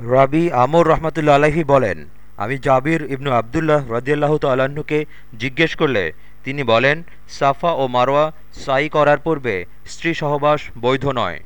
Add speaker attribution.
Speaker 1: রাবি আমর রহমতুল্লা আলাহি বলেন, আমি জাবির ইবনু আবদুল্লাহ রদিয়াল্লাহ তাল্লাহ্নকে জিজ্ঞেস করলে তিনি বলেন, সাফা ও মারোয়া সাই করার পূর্বে স্ত্রী সহবাস বৈধ নয়।